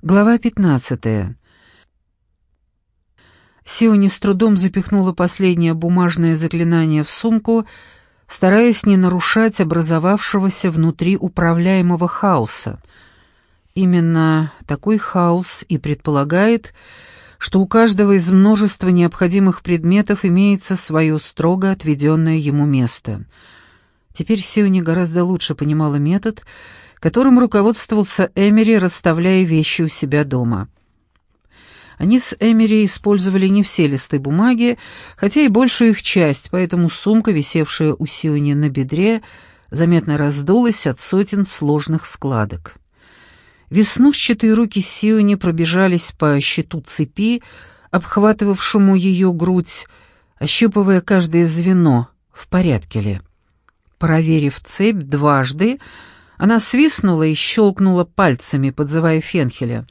Глава 15. Сиони с трудом запихнула последнее бумажное заклинание в сумку, стараясь не нарушать образовавшегося внутри управляемого хаоса. Именно такой хаос и предполагает, что у каждого из множества необходимых предметов имеется свое строго отведенное ему место. Теперь Сиони гораздо лучше понимала метод, которым руководствовался Эмери, расставляя вещи у себя дома. Они с Эмери использовали не все листы бумаги, хотя и большую их часть, поэтому сумка, висевшая у Сиони на бедре, заметно раздулась от сотен сложных складок. Веснушчатые руки Сиони пробежались по щиту цепи, обхватывавшему ее грудь, ощупывая каждое звено, в порядке ли. Проверив цепь дважды, она свистнула и щелкнула пальцами, подзывая Фенхеля.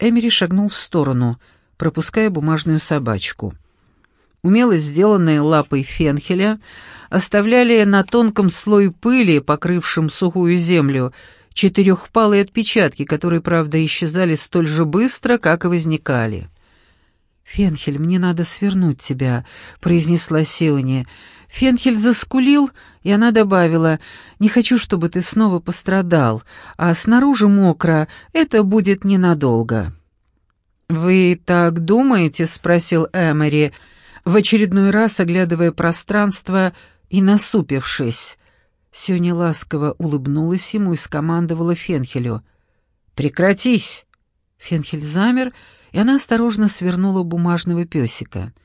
Эмери шагнул в сторону, пропуская бумажную собачку. Умело сделанные лапой Фенхеля оставляли на тонком слое пыли, покрывшем сухую землю, четырехпалые отпечатки, которые, правда, исчезали столь же быстро, как и возникали. «Фенхель, мне надо свернуть тебя», — произнесла Сеуни. Фенхель заскулил, и она добавила, «Не хочу, чтобы ты снова пострадал, а снаружи мокро, это будет ненадолго». «Вы так думаете?» — спросил Эмери, в очередной раз оглядывая пространство и насупившись. Сёня ласково улыбнулась ему и скомандовала Фенхелю. «Прекратись!» Фенхель замер, и она осторожно свернула бумажного песика —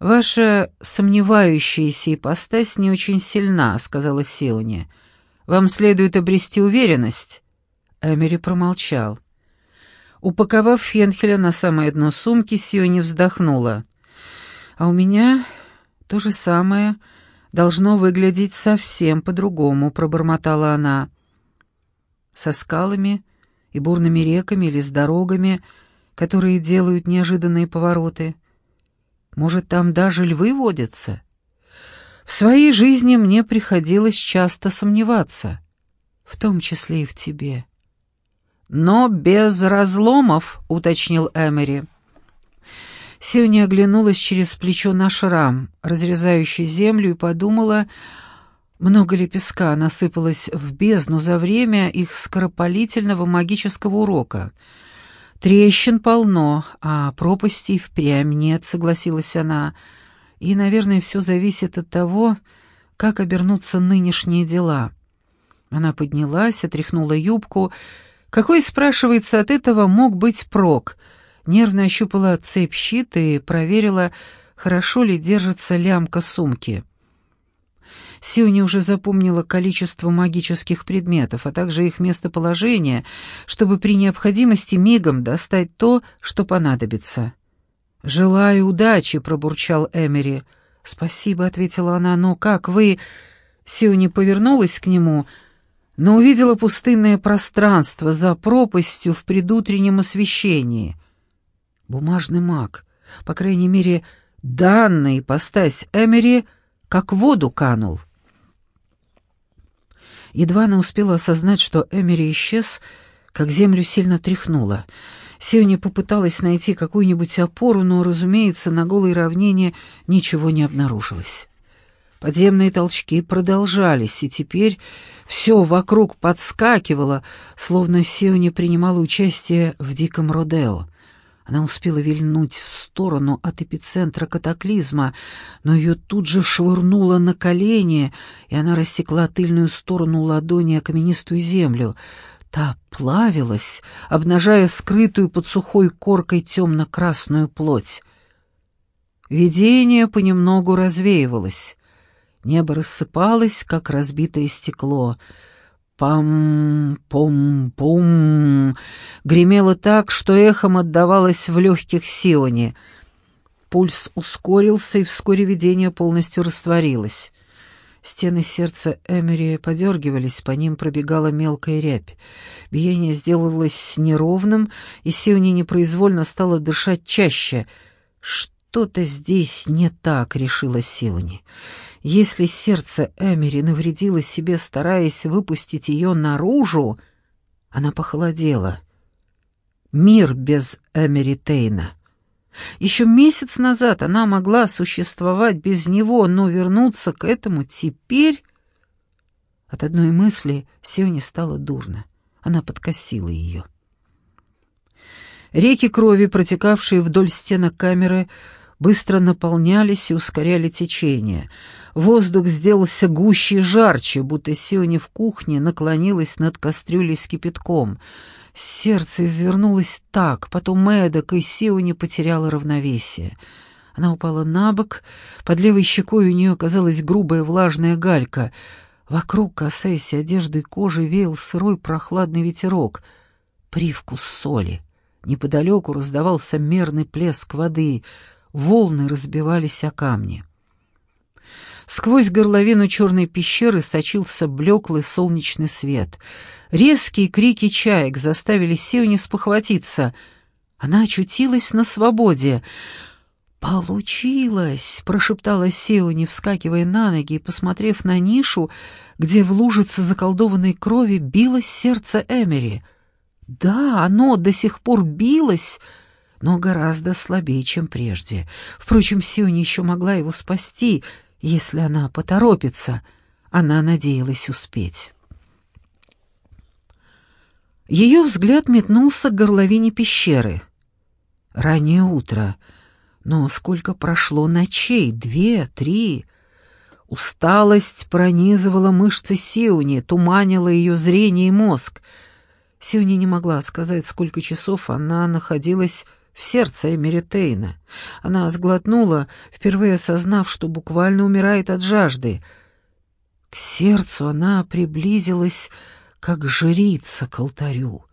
«Ваша сомневающаяся ипостась не очень сильна», — сказала Сиони. «Вам следует обрести уверенность». Эмери промолчал. Упаковав Фенхеля на самое дно сумки, Сиони вздохнула. «А у меня то же самое должно выглядеть совсем по-другому», — пробормотала она. «Со скалами и бурными реками или с дорогами, которые делают неожиданные повороты». Может, там даже львы водятся? В своей жизни мне приходилось часто сомневаться, в том числе и в тебе. Но без разломов, уточнил Эмери. Сиони оглянулась через плечо на шрам, разрезающий землю, и подумала, много ли песка насыпалось в бездну за время их скоропалительного магического урока — Трещин полно, а пропастей впрямь нет, согласилась она. И, наверное, все зависит от того, как обернутся нынешние дела. Она поднялась, отряхнула юбку. Какой, спрашивается, от этого мог быть прок? Нервно ощупала цепь щит и проверила, хорошо ли держится лямка сумки. Сиони уже запомнила количество магических предметов, а также их местоположение, чтобы при необходимости мигом достать то, что понадобится. «Желаю удачи», — пробурчал Эмери. «Спасибо», — ответила она, — «но как вы...» Сиони повернулась к нему, но увидела пустынное пространство за пропастью в предутреннем освещении. Бумажный маг, по крайней мере, данный постась Эмери, как в воду канул. Едва она успела осознать, что Эмери исчез, как землю сильно тряхнуло. Сиони попыталась найти какую-нибудь опору, но, разумеется, на голой равнине ничего не обнаружилось. Подземные толчки продолжались, и теперь все вокруг подскакивало, словно Сиони принимала участие в диком родео. Она успела вильнуть в сторону от эпицентра катаклизма, но ее тут же швырнуло на колени, и она рассекла тыльную сторону ладони о каменистую землю. Та плавилась, обнажая скрытую под сухой коркой темно-красную плоть. Видение понемногу развеивалось. Небо рассыпалось, как разбитое стекло — Пам-пум-пум. Гремело так, что эхом отдавалось в легких Сионе. Пульс ускорился, и вскоре видение полностью растворилось. Стены сердца Эмери подергивались, по ним пробегала мелкая рябь. Биение сделалось неровным, и Сиони непроизвольно стала дышать чаще. «Что-то здесь не так», — решила Сиони. Если сердце Эмери навредило себе, стараясь выпустить ее наружу, она похолодела. мир без Эмери Тейна. Еще месяц назад она могла существовать без него, но вернуться к этому теперь... От одной мысли Сионе стало дурно. Она подкосила ее. Реки крови, протекавшие вдоль стенок камеры, быстро наполнялись и ускоряли течение. Воздух сделался гуще и жарче, будто Сионе в кухне наклонилась над кастрюлей с кипятком. Сердце извернулось так, потом Мэддок и Сионе потеряла равновесие. Она упала на бок, под левой щекой у нее оказалась грубая влажная галька. Вокруг, касаясь одежды и кожи, веял сырой прохладный ветерок. Привкус соли. Неподалеку раздавался мерный плеск воды — волны разбивались о камни. Сквозь горловину черной пещеры сочился блеклый солнечный свет. Резкие крики чаек заставили Сиони спохватиться. Она очутилась на свободе. «Получилось!» — прошептала Сеуни, вскакивая на ноги и посмотрев на нишу, где в лужице заколдованной крови билось сердце Эмери. «Да, оно до сих пор билось!» Но гораздо слабее, чем прежде. Впрочем, Сиони еще могла его спасти, если она поторопится. Она надеялась успеть. Ее взгляд метнулся к горловине пещеры. Раннее утро, но сколько прошло ночей? Две, три... Усталость пронизывала мышцы Сиони, туманила ее зрение и мозг. Сиони не могла сказать, сколько часов она находилась в сердце Эмери Тейна. Она сглотнула, впервые осознав, что буквально умирает от жажды. К сердцу она приблизилась, как жрица к алтарю.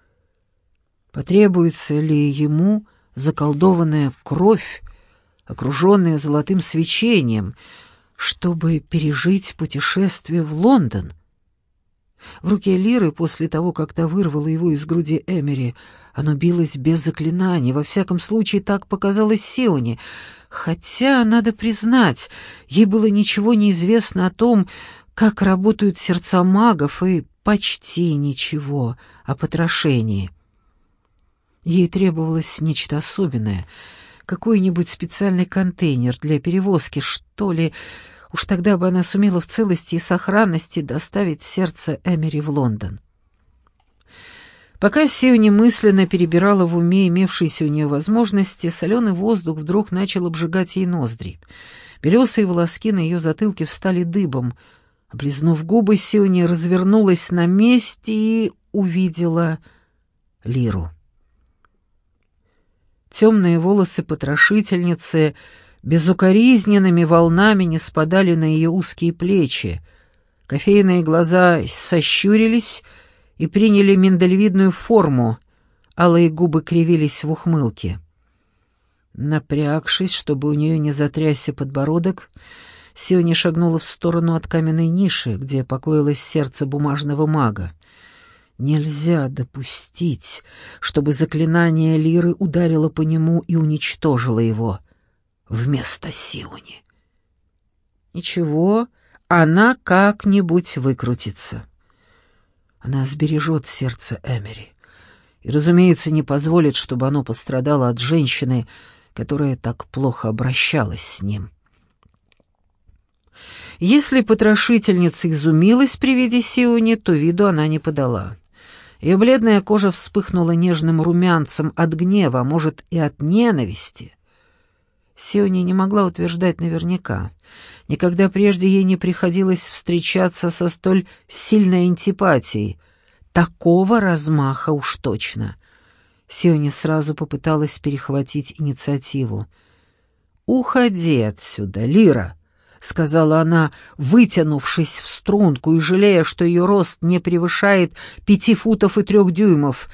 Потребуется ли ему заколдованная кровь, окруженная золотым свечением, чтобы пережить путешествие в Лондон? В руке Лиры, после того, как та вырвала его из груди Эмери, оно билось без заклинаний, во всяком случае так показалось Сеоне. Хотя, надо признать, ей было ничего не известно о том, как работают сердца магов, и почти ничего о потрошении. Ей требовалось нечто особенное, какой-нибудь специальный контейнер для перевозки, что ли. Уж тогда бы она сумела в целости и сохранности доставить сердце Эмери в Лондон. Пока Сио немысленно перебирала в уме имевшиеся у нее возможности, соленый воздух вдруг начал обжигать ей ноздри. Белесые волоски на ее затылке встали дыбом. Облизнув губы, Сиони развернулась на месте и увидела Лиру. Темные волосы потрошительницы безукоризненными волнами не спадали на ее узкие плечи. Кофейные глаза сощурились — и приняли миндалевидную форму, алые губы кривились в ухмылке. Напрягшись, чтобы у нее не затрясся подбородок, Сиони шагнула в сторону от каменной ниши, где покоилось сердце бумажного мага. Нельзя допустить, чтобы заклинание Лиры ударило по нему и уничтожило его вместо Сиони. Ничего, она как-нибудь выкрутится. Она сбережет сердце Эмери и, разумеется, не позволит, чтобы оно пострадало от женщины, которая так плохо обращалась с ним. Если потрошительница изумилась при виде Сиони, то виду она не подала. Ее бледная кожа вспыхнула нежным румянцем от гнева, а может, и от ненависти. Сиони не могла утверждать наверняка. Никогда прежде ей не приходилось встречаться со столь сильной антипатией. Такого размаха уж точно. Сиони сразу попыталась перехватить инициативу. «Уходи отсюда, Лира!» — сказала она, вытянувшись в струнку и жалея, что ее рост не превышает пяти футов и трех дюймов.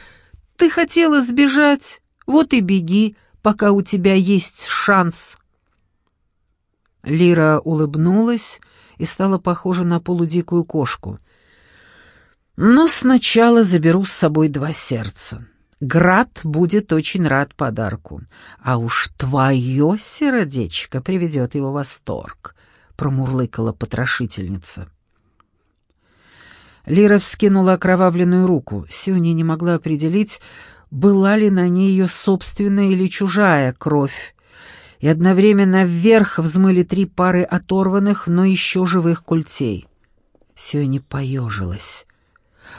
«Ты хотела сбежать? Вот и беги, пока у тебя есть шанс». Лира улыбнулась и стала похожа на полудикую кошку. «Но сначала заберу с собой два сердца. Град будет очень рад подарку, а уж твое сердечко приведет его в восторг», — промурлыкала потрошительница. Лира вскинула окровавленную руку. Сюни не могла определить, была ли на ней ее собственная или чужая кровь, и одновременно вверх взмыли три пары оторванных, но еще живых культей. Сиони поежилась.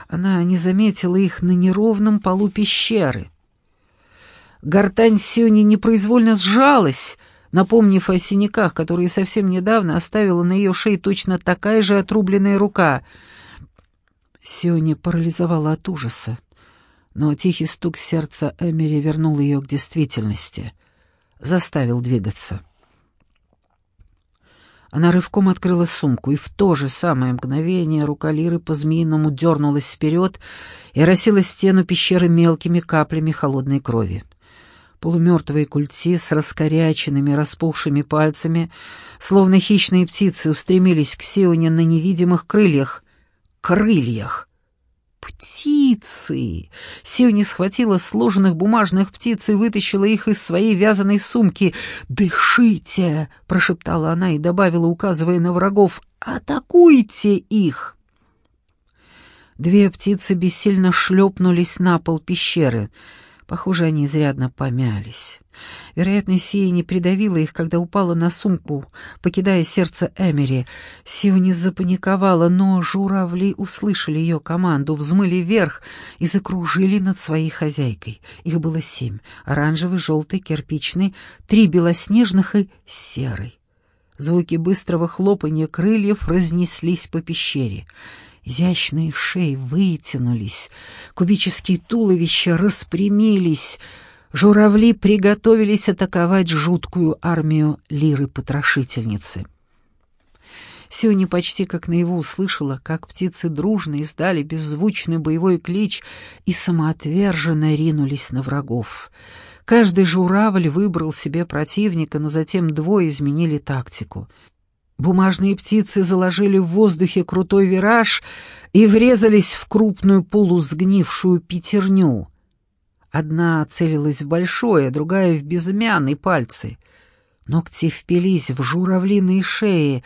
Она не заметила их на неровном полу пещеры. Гортань Сиони непроизвольно сжалась, напомнив о синяках, которые совсем недавно оставила на ее шее точно такая же отрубленная рука. Сиони парализовала от ужаса но тихий стук сердца Эмери вернул ее к действительности, заставил двигаться. Она рывком открыла сумку, и в то же самое мгновение рука Лиры по-змеиному дернулась вперед и росила стену пещеры мелкими каплями холодной крови. Полумертвые культи с раскоряченными, распухшими пальцами, словно хищные птицы, устремились к Сионе на невидимых крыльях. Крыльях! Птицы! Сиони схватила сложенных бумажных птиц и вытащила их из своей вязаной сумки. «Дышите!» — прошептала она и добавила, указывая на врагов. «Атакуйте их!» Две птицы бессильно шлепнулись на пол пещеры — Похоже, они изрядно помялись. Вероятно, Сия не придавила их, когда упала на сумку, покидая сердце Эмери. Сиони запаниковала, но журавли услышали ее команду, взмыли вверх и закружили над своей хозяйкой. Их было семь — оранжевый, желтый, кирпичный, три белоснежных и серый. Звуки быстрого хлопанья крыльев разнеслись по пещере — Изящные шеи вытянулись, кубические туловища распрямились, журавли приготовились атаковать жуткую армию лиры-потрошительницы. Сиони почти как наяву услышала, как птицы дружно издали беззвучный боевой клич и самоотверженно ринулись на врагов. Каждый журавль выбрал себе противника, но затем двое изменили тактику — Бумажные птицы заложили в воздухе крутой вираж и врезались в крупную полусгнившую пятерню. Одна целилась в большое, другая — в безымянные пальцы. Ногти впились в журавлиные шеи,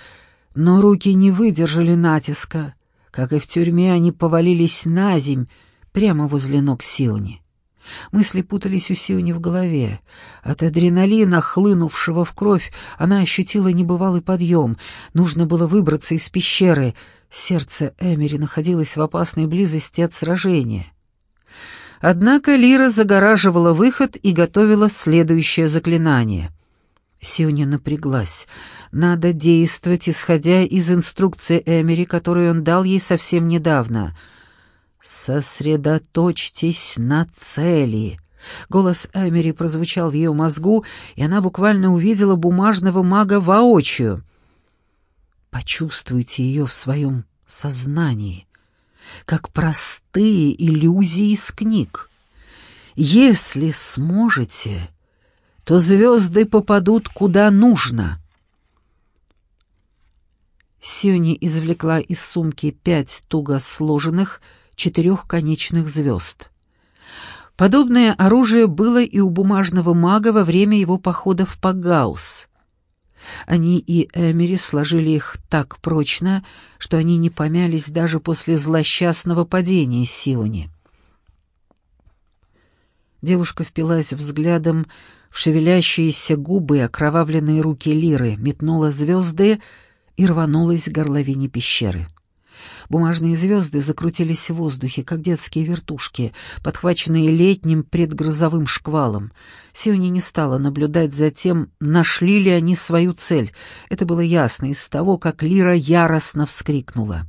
но руки не выдержали натиска. Как и в тюрьме, они повалились на земь прямо возле ног Сиони. Мысли путались у Сиони в голове. От адреналина, хлынувшего в кровь, она ощутила небывалый подъем. Нужно было выбраться из пещеры. Сердце Эмери находилось в опасной близости от сражения. Однако Лира загораживала выход и готовила следующее заклинание. Сиони напряглась. Надо действовать, исходя из инструкции Эмери, которую он дал ей совсем недавно — «Сосредоточьтесь на цели!» Голос Эмери прозвучал в ее мозгу, и она буквально увидела бумажного мага воочию. Почувствуйте ее в своем сознании, как простые иллюзии из книг. Если сможете, то звезды попадут куда нужно. Сюни извлекла из сумки пять туго сложенных, четырехконечных звезд. Подобное оружие было и у бумажного мага во время его похода в Пагаус. Они и Эмери сложили их так прочно, что они не помялись даже после злосчастного падения Сиони. Девушка впилась взглядом в шевелящиеся губы и окровавленные руки Лиры, метнула звезды и рванулась к горловине пещеры. Бумажные звезды закрутились в воздухе, как детские вертушки, подхваченные летним предгрозовым шквалом. Сиони не стала наблюдать за тем, нашли ли они свою цель. Это было ясно из того, как Лира яростно вскрикнула.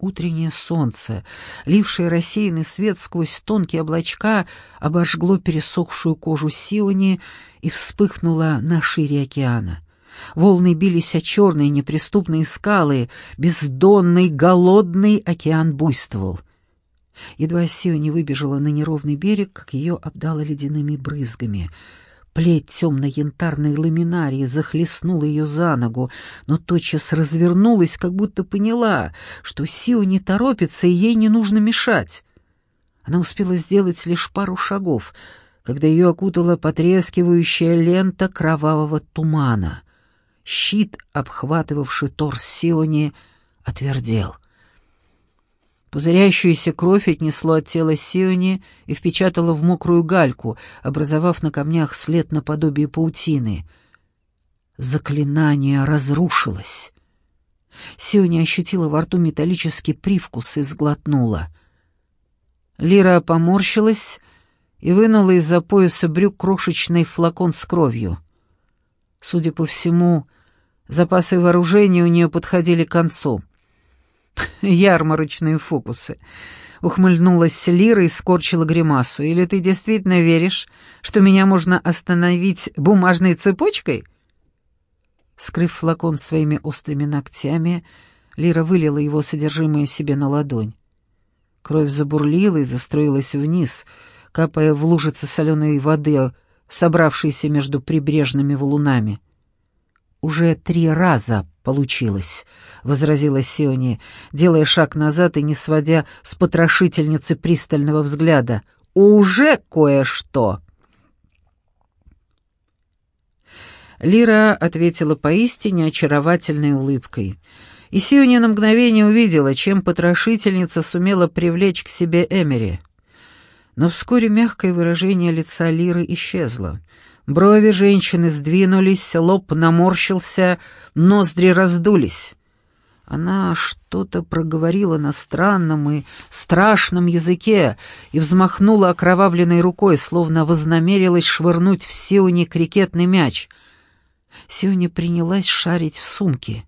Утреннее солнце, лившее рассеянный свет сквозь тонкие облачка, обожгло пересохшую кожу Сиони и вспыхнуло на шире океана. Волны бились о черные неприступные скалы, бездонный, голодный океан буйствовал. Едва Сио не выбежала на неровный берег, как ее обдало ледяными брызгами. Плеть темно-янтарной ламинарии захлестнула ее за ногу, но тотчас развернулась, как будто поняла, что Сио не торопится и ей не нужно мешать. Она успела сделать лишь пару шагов, когда ее окутала потрескивающая лента кровавого тумана — Щит, обхватывавший торс Сиони, отвердел. Пузырящуюся кровь отнесло от тела Сиони и впечатало в мокрую гальку, образовав на камнях след наподобие паутины. Заклинание разрушилось. Сиони ощутила во рту металлический привкус и сглотнула. Лира поморщилась и вынула из-за пояса брюк крошечный флакон с кровью. Судя по всему, запасы вооружения у нее подходили к концу. Ярмарочные фокусы. Ухмыльнулась Лира и скорчила гримасу. «Или ты действительно веришь, что меня можно остановить бумажной цепочкой?» Скрыв флакон своими острыми ногтями, Лира вылила его содержимое себе на ладонь. Кровь забурлила и застроилась вниз, капая в лужицы соленой воды, собравшейся между прибрежными валунами. «Уже три раза получилось», — возразила Сиони, делая шаг назад и не сводя с потрошительницы пристального взгляда. «Уже кое-что!» Лира ответила поистине очаровательной улыбкой. И Сиони на мгновение увидела, чем потрошительница сумела привлечь к себе Эмери. Но вскоре мягкое выражение лица Лиры исчезло. Брови женщины сдвинулись, лоб наморщился, ноздри раздулись. Она что-то проговорила на странном и страшном языке и взмахнула окровавленной рукой, словно вознамерилась швырнуть в Сионе крикетный мяч. Сионе принялась шарить в сумке.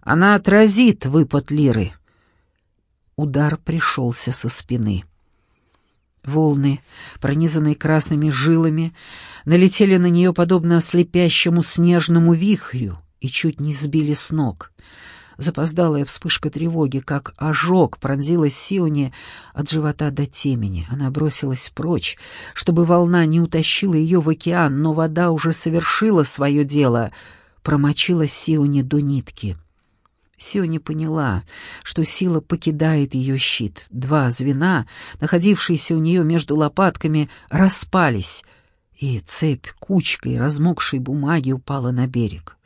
Она отразит выпад Лиры. Удар пришелся со спины. Волны, пронизанные красными жилами, налетели на нее подобно слепящему снежному вихрю и чуть не сбили с ног. Запоздалая вспышка тревоги, как ожог, пронзила Сионе от живота до темени. Она бросилась прочь, чтобы волна не утащила ее в океан, но вода уже совершила свое дело, промочила Сионе до нитки. Сиони поняла, что сила покидает ее щит. Два звена, находившиеся у нее между лопатками, распались, и цепь кучкой размокшей бумаги упала на берег.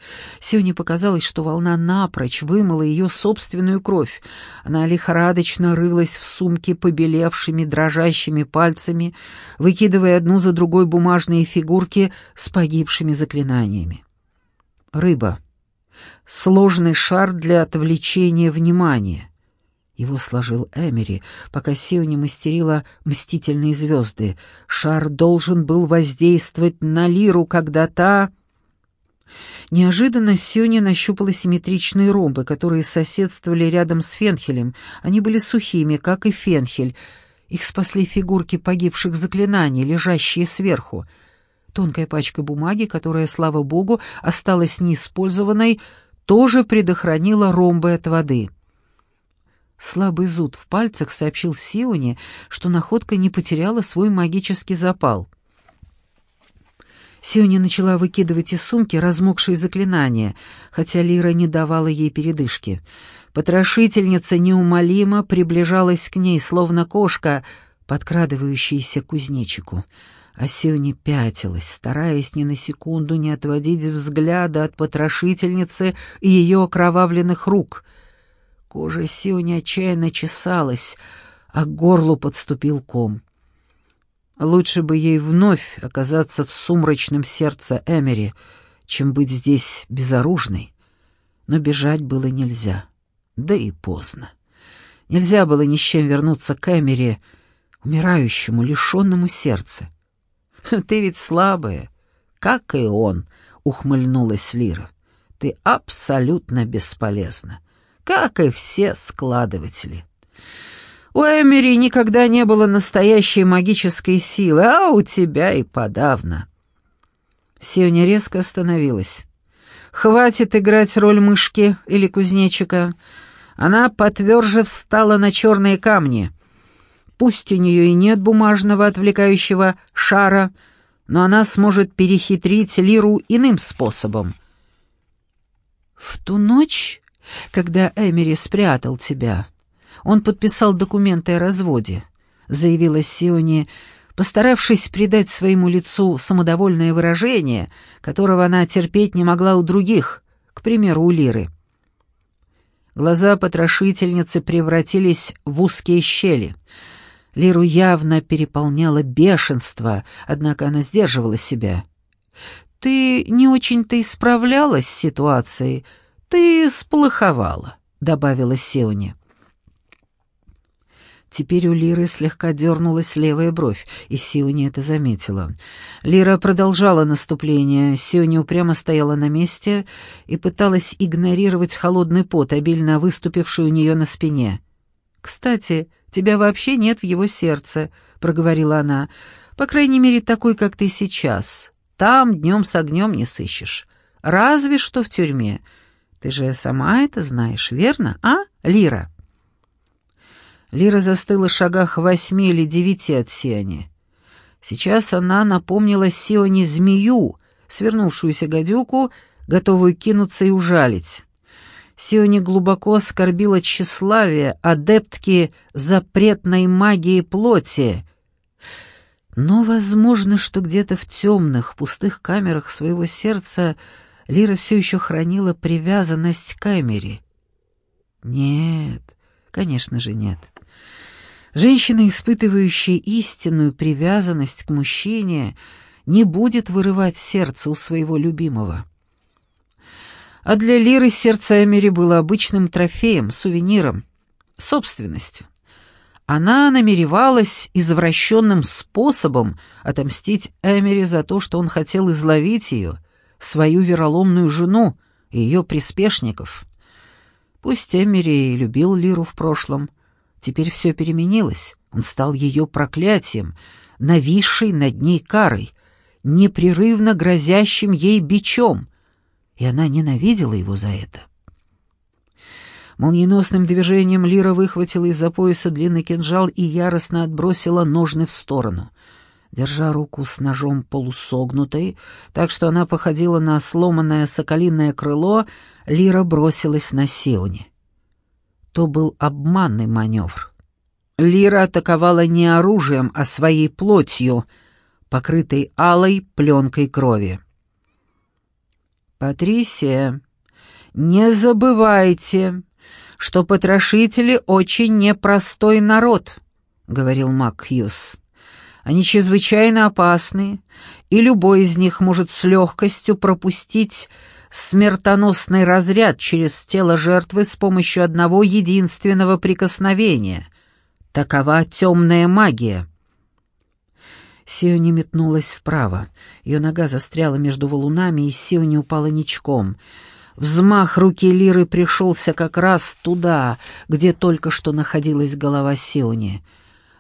Сионе показалось, что волна напрочь вымыла ее собственную кровь. Она лихорадочно рылась в сумке побелевшими, дрожащими пальцами, выкидывая одну за другой бумажные фигурки с погибшими заклинаниями. Рыба сложный шар для отвлечения внимания. Его сложил Эмери, пока Сиони мастерила мстительные звезды. Шар должен был воздействовать на Лиру, когда та... Неожиданно Сиони нащупала симметричные ромбы, которые соседствовали рядом с фенхелем. Они были сухими, как и фенхель. Их спасли фигурки погибших заклинаний, лежащие сверху. Тонкая пачка бумаги, которая, слава богу, осталась неиспользованной, тоже предохранила ромбы от воды. Слабый зуд в пальцах сообщил Сионе, что находка не потеряла свой магический запал. Сионе начала выкидывать из сумки размокшие заклинания, хотя Лира не давала ей передышки. Потрошительница неумолимо приближалась к ней, словно кошка, подкрадывающаяся к кузнечику. А Сионе пятилась, стараясь ни на секунду не отводить взгляда от потрошительницы и ее окровавленных рук. Кожа Сионе отчаянно чесалась, а к горлу подступил ком. Лучше бы ей вновь оказаться в сумрачном сердце Эмери, чем быть здесь безоружной. Но бежать было нельзя, да и поздно. Нельзя было ни с чем вернуться к Эмери, умирающему, лишенному сердца. «Ты ведь слабая, как и он», — ухмыльнулась Лира. «Ты абсолютно бесполезна, как и все складыватели». У Эмери никогда не было настоящей магической силы, а у тебя и подавно. Сионя резко остановилась. «Хватит играть роль мышки или кузнечика». Она потверже встала на черные камни. Пусть у нее и нет бумажного отвлекающего шара, но она сможет перехитрить Лиру иным способом. «В ту ночь, когда Эмери спрятал тебя, он подписал документы о разводе», — заявила Сиони, постаравшись придать своему лицу самодовольное выражение, которого она терпеть не могла у других, к примеру, у Лиры. Глаза потрошительницы превратились в узкие щели. Лиру явно переполняло бешенство, однако она сдерживала себя. «Ты не очень-то исправлялась с ситуацией, ты сплоховала», — добавила Сеуни. Теперь у Лиры слегка дернулась левая бровь, и Сиони это заметила. Лира продолжала наступление, Сиони упрямо стояла на месте и пыталась игнорировать холодный пот, обильно выступивший у нее на спине. «Кстати, тебя вообще нет в его сердце», — проговорила она. «По крайней мере, такой, как ты сейчас. Там днем с огнем не сыщешь. Разве что в тюрьме. Ты же сама это знаешь, верно, а, Лира?» Лира застыла в шагах восьми или девяти от Сиони. Сейчас она напомнила Сионе змею, свернувшуюся гадюку, готовую кинуться и ужалить. Сионе глубоко оскорбила тщеславие адептки запретной магии плоти. Но возможно, что где-то в темных, пустых камерах своего сердца Лира все еще хранила привязанность к камере. Нет, конечно же нет. Женщина, испытывающая истинную привязанность к мужчине, не будет вырывать сердце у своего любимого. А для Лиры сердце Эмери было обычным трофеем, сувениром, собственностью. Она намеревалась извращенным способом отомстить Эмери за то, что он хотел изловить ее, свою вероломную жену и ее приспешников. Пусть Эмери и любил Лиру в прошлом, — Теперь все переменилось. Он стал ее проклятием, нависшей над ней карой, непрерывно грозящим ей бичом, и она ненавидела его за это. Молниеносным движением Лира выхватила из-за пояса длинный кинжал и яростно отбросила ножны в сторону. Держа руку с ножом полусогнутой, так что она походила на сломанное соколиное крыло, Лира бросилась на Сеуни то был обманный маневр. Лира атаковала не оружием, а своей плотью, покрытой алой пленкой крови. «Патрисия, не забывайте, что потрошители очень непростой народ», — говорил Мак Хьюз. «Они чрезвычайно опасны, и любой из них может с легкостью пропустить смертоносный разряд через тело жертвы с помощью одного единственного прикосновения. Такова темная магия. Сиони метнулась вправо. Ее нога застряла между валунами, и Сиони упала ничком. Взмах руки Лиры пришелся как раз туда, где только что находилась голова Сиони.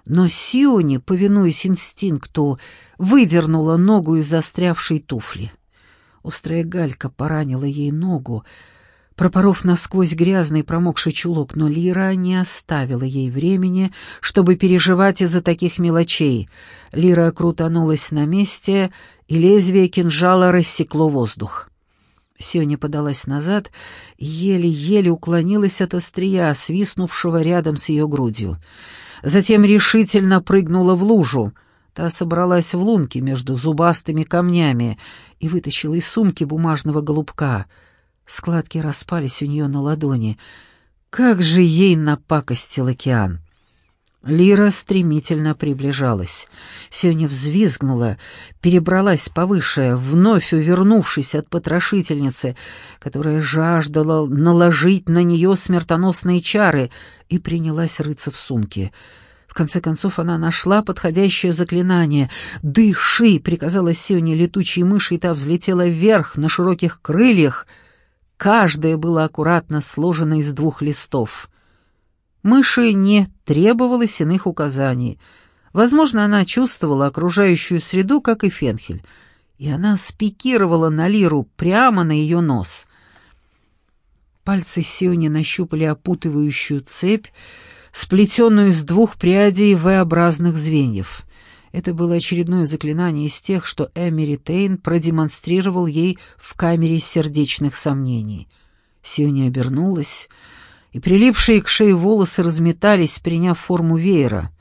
Но Сиони, повинуясь инстинкту, выдернула ногу из застрявшей туфли. Острая галька поранила ей ногу, пропоров насквозь грязный промокший чулок, но Лира не оставила ей времени, чтобы переживать из-за таких мелочей. Лира крутанулась на месте, и лезвие кинжала рассекло воздух. Сёня подалась назад и еле-еле уклонилась от острия, свистнувшего рядом с ее грудью. Затем решительно прыгнула в лужу — Та собралась в лунки между зубастыми камнями и вытащила из сумки бумажного голубка. Складки распались у нее на ладони. Как же ей напакостил океан! Лира стремительно приближалась. Сёня взвизгнула, перебралась повыше, вновь увернувшись от потрошительницы, которая жаждала наложить на нее смертоносные чары, и принялась рыться в сумке — в конце концов она нашла подходящее заклинание. «Дыши!» — приказала Сионе летучей мыши, и та взлетела вверх на широких крыльях. Каждое было аккуратно сложено из двух листов. Мыши не требовалось иных указаний. Возможно, она чувствовала окружающую среду, как и Фенхель, и она спикировала на лиру прямо на ее нос. Пальцы Сиони нащупали опутывающую цепь, сплетенную из двух прядей V-образных звеньев. Это было очередное заклинание из тех, что Эмери Тейн продемонстрировал ей в камере сердечных сомнений. Сиони обернулась, и прилипшие к шее волосы разметались, приняв форму веера.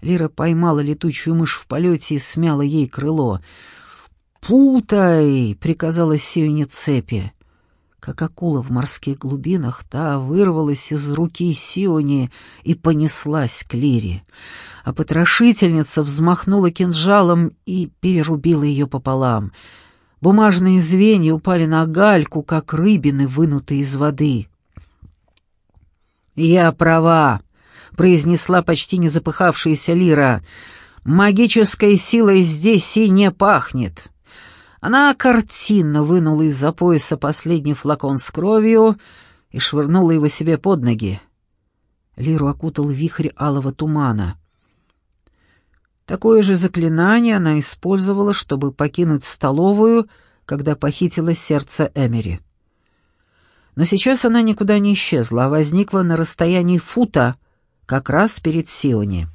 Лира поймала летучую мышь в полете и смяла ей крыло. «Путай!» — приказала Сионе цепи. Как акула в морских глубинах, та вырвалась из руки Сиони и понеслась к Лире. А потрошительница взмахнула кинжалом и перерубила ее пополам. Бумажные звенья упали на гальку, как рыбины, вынутые из воды. «Я права», — произнесла почти не запыхавшаяся Лира. «Магической силой здесь и не пахнет». Она картинно вынула из-за пояса последний флакон с кровью и швырнула его себе под ноги. Лиру окутал вихрь алого тумана. Такое же заклинание она использовала, чтобы покинуть столовую, когда похитила сердце Эмери. Но сейчас она никуда не исчезла, а возникла на расстоянии фута, как раз перед Сиони.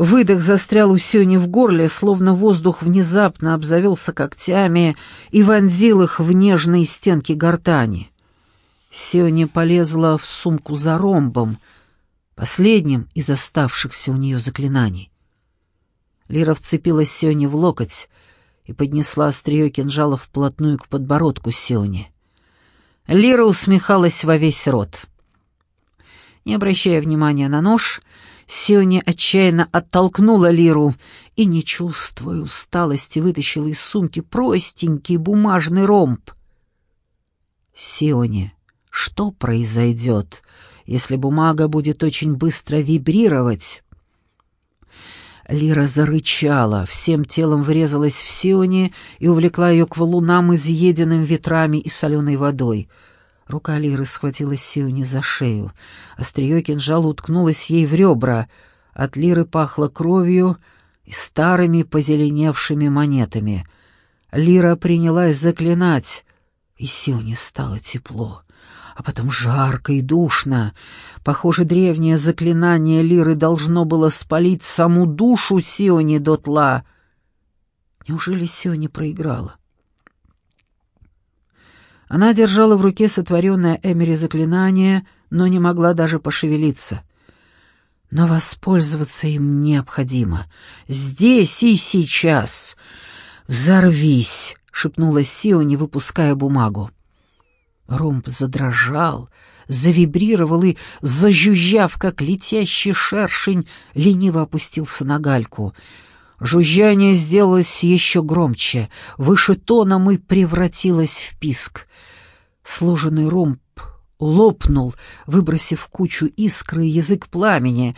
Выдох застрял у Сёни в горле, словно воздух внезапно обзавелся когтями и вонзил их в нежные стенки гортани. Сёня полезла в сумку за ромбом, последним из оставшихся у нее заклинаний. Лира вцепилась Сёне в локоть и поднесла острие кинжала вплотную к подбородку Сёни. Лира усмехалась во весь рот. Не обращая внимания на нож, Сиони отчаянно оттолкнула Лиру и, не чувствуя усталости, вытащила из сумки простенький бумажный ромб. Сиони, что произойдет, если бумага будет очень быстро вибрировать? Лира зарычала, всем телом врезалась в Сиони и увлекла ее к валунам, изъеденным ветрами и соленой водой — Рука Лиры схватила Сиони за шею. Острие кинжала уткнулось ей в ребра. От Лиры пахло кровью и старыми позеленевшими монетами. Лира принялась заклинать, и Сионе стало тепло, а потом жарко и душно. Похоже, древнее заклинание Лиры должно было спалить саму душу Сиони дотла. Неужели Сиони проиграла? Она держала в руке сотворенное Эмери заклинание, но не могла даже пошевелиться. Но воспользоваться им необходимо. Здесь и сейчас. «Взорвись!» — шепнула Сио, не выпуская бумагу. Ромб задрожал, завибрировал и, зажужжав, как летящий шершень, лениво опустился на гальку — Жужжание сделалось еще громче, выше тоном и превратилось в писк. Сложенный ромб лопнул, выбросив кучу искры и язык пламени,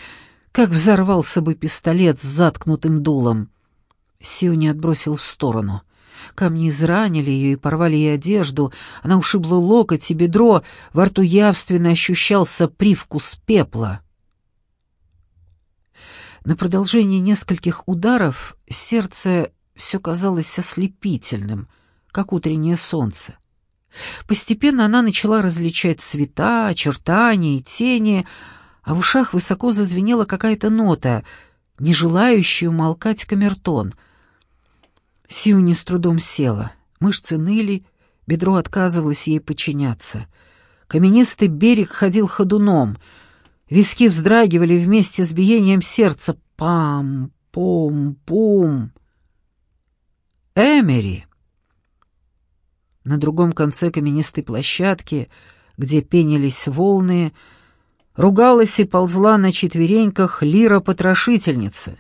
как взорвался бы пистолет с заткнутым дулом. Сиони отбросил в сторону. Камни изранили ее и порвали ей одежду, она ушибла локоть и бедро, во рту явственно ощущался привкус пепла. На продолжении нескольких ударов сердце все казалось ослепительным, как утреннее солнце. Постепенно она начала различать цвета, очертания и тени, а в ушах высоко зазвенела какая-то нота, не желающая умолкать камертон. Сиуни с трудом села, мышцы ныли, бедро отказывалось ей подчиняться. Каменистый берег ходил ходуном — Виски вздрагивали вместе с биением сердца. Пам-пум-пум. Эмери. На другом конце каменистой площадки, где пенились волны, ругалась и ползла на четвереньках лира-потрошительница.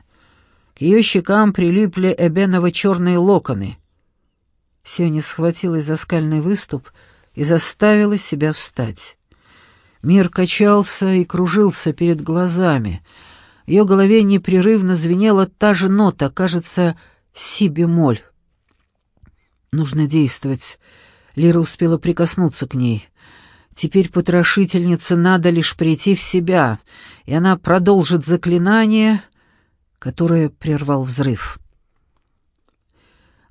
К ее щекам прилипли эбеново-черные локоны. Сёня схватилась за скальный выступ и заставила себя встать. Мир качался и кружился перед глазами. В ее голове непрерывно звенела та же нота, кажется, си-бемоль. Нужно действовать. Лира успела прикоснуться к ней. Теперь потрошительнице надо лишь прийти в себя, и она продолжит заклинание, которое прервал взрыв.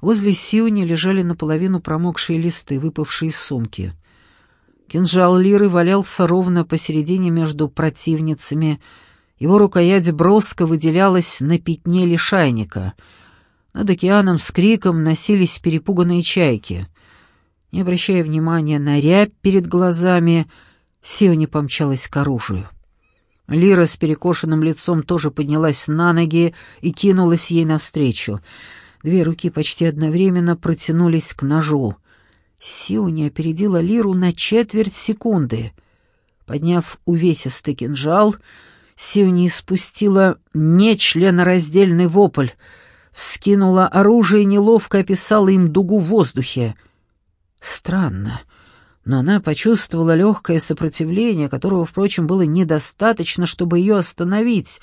Возле Сиони лежали наполовину промокшие листы, выпавшие из сумки. Кинжал Лиры валялся ровно посередине между противницами. Его рукоять броско выделялась на пятне лишайника. Над океаном с криком носились перепуганные чайки. Не обращая внимания на рябь перед глазами, Сиони помчалась к оружию. Лира с перекошенным лицом тоже поднялась на ноги и кинулась ей навстречу. Две руки почти одновременно протянулись к ножу. Сиони опередила Лиру на четверть секунды. Подняв увесистый кинжал, Сиони испустила нечленораздельный вопль, вскинула оружие и неловко описала им дугу в воздухе. Странно, но она почувствовала легкое сопротивление, которого, впрочем, было недостаточно, чтобы ее остановить.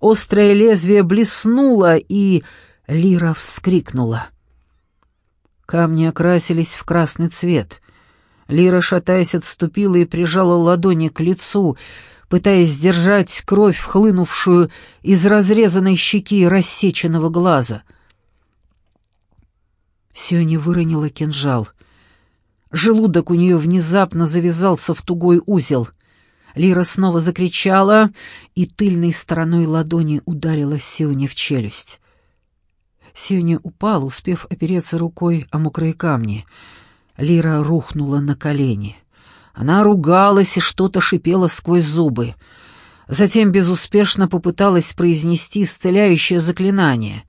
Острое лезвие блеснуло, и Лира вскрикнула. Камни окрасились в красный цвет. Лира, шатаясь, отступила и прижала ладони к лицу, пытаясь сдержать кровь, вхлынувшую из разрезанной щеки и рассеченного глаза. Сиони выронила кинжал. Желудок у нее внезапно завязался в тугой узел. Лира снова закричала и тыльной стороной ладони ударила Сиони в челюсть. Сиони упал, успев опереться рукой о мокрые камни. Лира рухнула на колени. Она ругалась и что-то шипела сквозь зубы. Затем безуспешно попыталась произнести исцеляющее заклинание.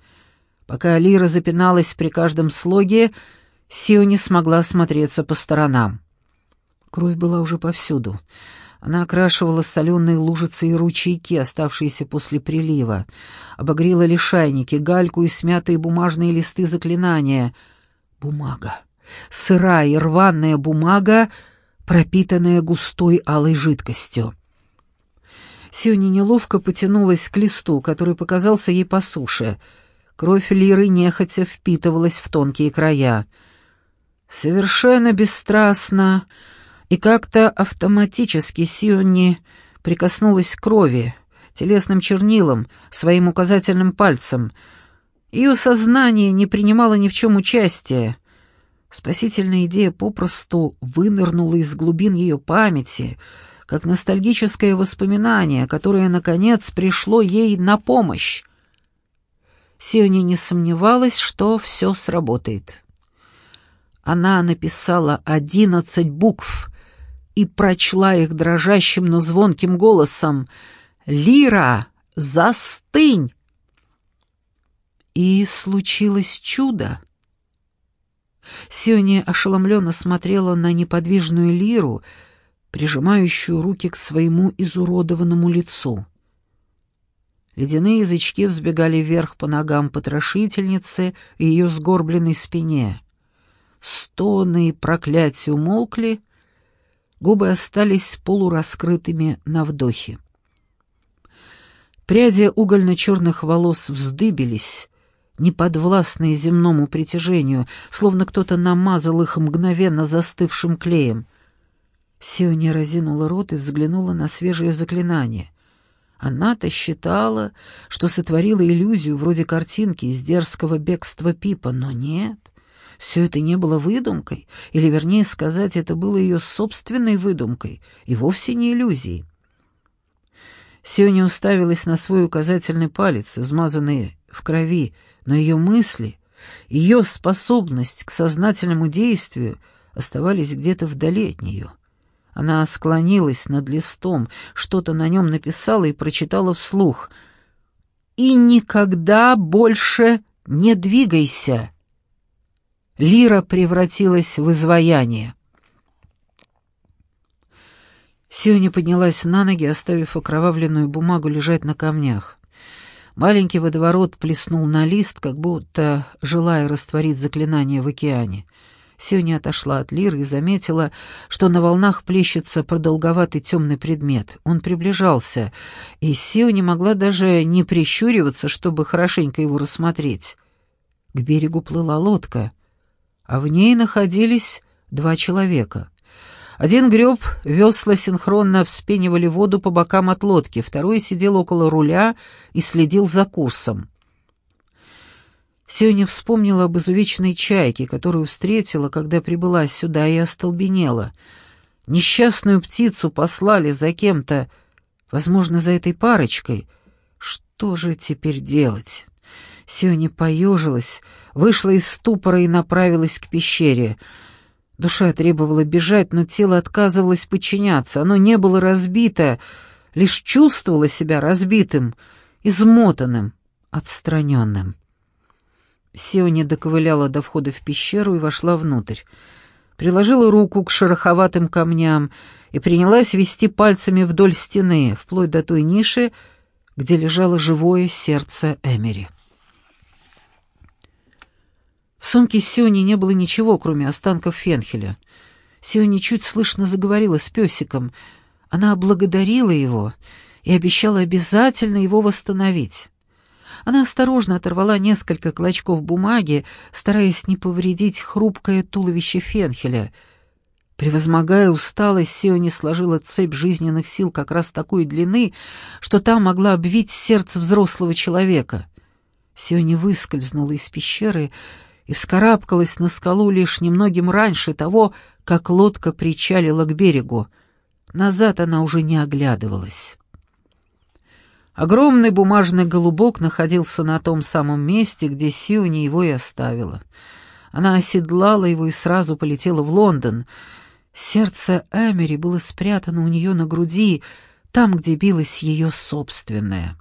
Пока Лира запиналась при каждом слоге, Сиони смогла смотреться по сторонам. Кровь была уже повсюду. Она окрашивала соленые лужицы и ручейки, оставшиеся после прилива, обогрела лишайники, гальку и смятые бумажные листы заклинания. Бумага. Сырая и рваная бумага, пропитанная густой алой жидкостью. Сюни неловко потянулась к листу, который показался ей по суше. Кровь Лиры нехотя впитывалась в тонкие края. Совершенно бесстрастно и как-то автоматически Сионни прикоснулась к крови, телесным чернилам, своим указательным пальцем. Ее сознание не принимало ни в чем участия. Спасительная идея попросту вынырнула из глубин ее памяти, как ностальгическое воспоминание, которое, наконец, пришло ей на помощь. Сиони не сомневалась, что все сработает. Она написала одиннадцать букв, и прочла их дрожащим, но звонким голосом. «Лира, застынь!» И случилось чудо. Сиония ошеломленно смотрела на неподвижную лиру, прижимающую руки к своему изуродованному лицу. Ледяные язычки взбегали вверх по ногам потрошительницы и ее сгорбленной спине. Стоны и проклятия умолкли, Губы остались полураскрытыми на вдохе. Пряди угольно-черных волос вздыбились, неподвластные земному притяжению, словно кто-то намазал их мгновенно застывшим клеем. Сиония разинула рот и взглянула на свежее заклинание. Она-то считала, что сотворила иллюзию вроде картинки из дерзкого бегства Пипа, но нет. Все это не было выдумкой, или, вернее сказать, это было ее собственной выдумкой и вовсе не иллюзией. Сиони уставилась на свой указательный палец, измазанный в крови, но ее мысли, ее способность к сознательному действию оставались где-то вдали от нее. Она склонилась над листом, что-то на нем написала и прочитала вслух. «И никогда больше не двигайся!» Лира превратилась в изваяние. Сиони поднялась на ноги, оставив окровавленную бумагу лежать на камнях. Маленький водоворот плеснул на лист, как будто желая растворить заклинание в океане. Сиони отошла от Лиры и заметила, что на волнах плещется продолговатый темный предмет. Он приближался, и Сиони могла даже не прищуриваться, чтобы хорошенько его рассмотреть. К берегу плыла лодка а в ней находились два человека. Один греб, весла синхронно вспенивали воду по бокам от лодки, второй сидел около руля и следил за курсом. Сёня вспомнила об изувеченной чайке, которую встретила, когда прибыла сюда, и остолбенела. Несчастную птицу послали за кем-то, возможно, за этой парочкой. Что же теперь делать? Сиони поежилась, вышла из ступора и направилась к пещере. Душа требовала бежать, но тело отказывалось подчиняться. Оно не было разбито, лишь чувствовало себя разбитым, измотанным, отстраненным. Сиони доковыляла до входа в пещеру и вошла внутрь. приложила руку к шероховатым камням и принялась вести пальцами вдоль стены, вплоть до той ниши, где лежало живое сердце Эмери. В сумке Сиони не было ничего, кроме останков Фенхеля. Сиони чуть слышно заговорила с песиком. Она благодарила его и обещала обязательно его восстановить. Она осторожно оторвала несколько клочков бумаги, стараясь не повредить хрупкое туловище Фенхеля. Превозмогая усталость, Сиони сложила цепь жизненных сил как раз такой длины, что та могла обвить сердце взрослого человека. Сиони выскользнула из пещеры и вскарабкалась на скалу лишь немногим раньше того, как лодка причалила к берегу. Назад она уже не оглядывалась. Огромный бумажный голубок находился на том самом месте, где Сиони его и оставила. Она оседлала его и сразу полетела в Лондон. Сердце Эмери было спрятано у нее на груди, там, где билось ее собственное.